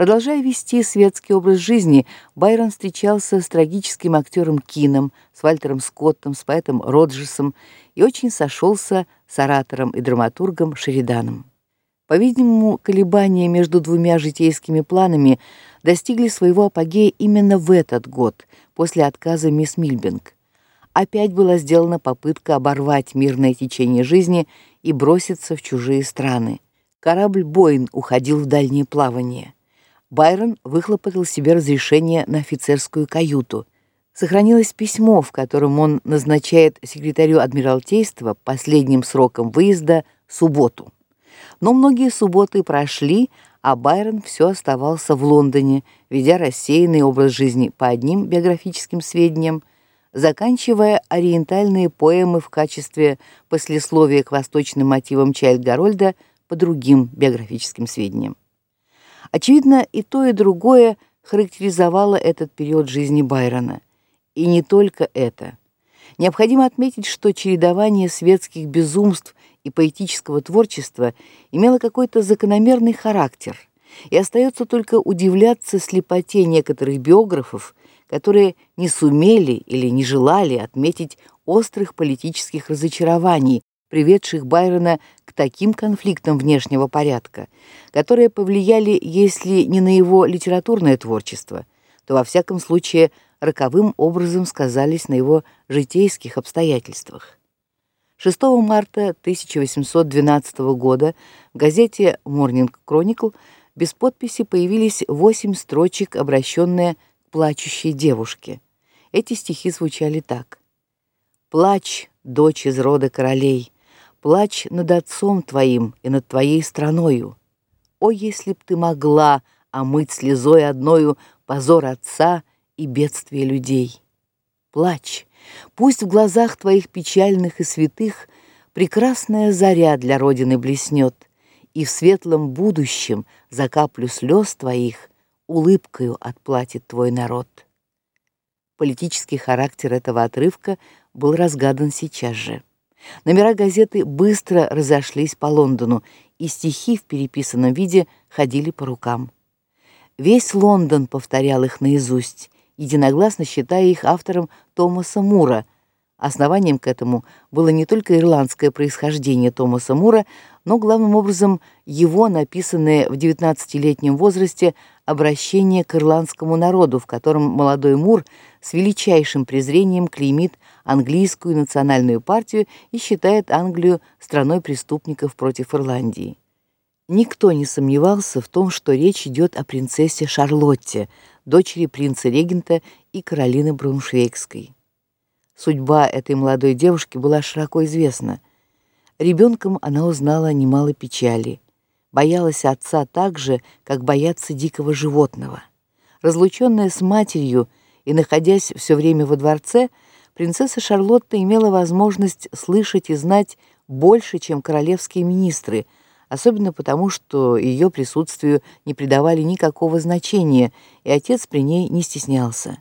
Продолжая вести светский образ жизни, Байрон встречался с трагическим актером Кином, с Вальтером Скоттом, с поэтом Роджерсом и очень сошелся с оратором и драматургом Шериданом. По-видимому, колебания между двумя житейскими планами достигли своего апогея именно в этот год, после отказа мисс Мильбинг. Опять была сделана попытка оборвать мирное течение жизни и броситься в чужие страны. Корабль Боин уходил в дальнее плавание. Байрон выхлопотал себе разрешение на офицерскую каюту. Сохранилось письмо, в котором он назначает секретарю адмиралтейства последним сроком выезда субботу. Но многие субботы прошли, а Байрон все оставался в Лондоне, ведя рассеянный образ жизни по одним биографическим сведениям, заканчивая ориентальные поэмы в качестве послесловия к восточным мотивам Чайльд-Гарольда по другим биографическим сведениям. Очевидно, и то, и другое характеризовало этот период жизни Байрона. И не только это. Необходимо отметить, что чередование светских безумств и поэтического творчества имело какой-то закономерный характер, и остается только удивляться слепоте некоторых биографов, которые не сумели или не желали отметить острых политических разочарований, приведших Байрона к таким конфликтам внешнего порядка, которые повлияли, если не на его литературное творчество, то во всяком случае роковым образом сказались на его житейских обстоятельствах. 6 марта 1812 года в газете Morning Chronicle без подписи появились восемь строчек, обращенные к плачущей девушке. Эти стихи звучали так: Плачь, дочь из рода королей, плачь над отцом твоим и над твоей страною. О, если б ты могла омыть слезой одною позор отца и бедствие людей. Плачь, пусть в глазах твоих печальных и святых прекрасная заря для родины блеснет, и в светлом будущем за каплю слез твоих улыбкою отплатит твой народ. Политический характер этого отрывка был разгадан сейчас же. Номера газеты быстро разошлись по Лондону, и стихи в переписанном виде ходили по рукам. Весь Лондон повторял их наизусть, единогласно считая их автором Томаса Мура. Основанием к этому было не только ирландское происхождение Томаса Мура, но главным образом его написанное в девятнадцатилетнем возрасте обращение к ирландскому народу, в котором молодой Мур с величайшим презрением клеймит английскую национальную партию и считает Англию страной преступников против Ирландии. Никто не сомневался в том, что речь идет о принцессе Шарлотте, дочери принца-регента и Каролины Брауншвейгской. Судьба этой молодой девушки была широко известна. Ребенком она узнала немало печали. Боялась отца так же, как боятся дикого животного. Разлученная с матерью и находясь все время во дворце, принцесса Шарлотта имела возможность слышать и знать больше, чем королевские министры, особенно потому, что ее присутствию не придавали никакого значения, и отец при ней не стеснялся.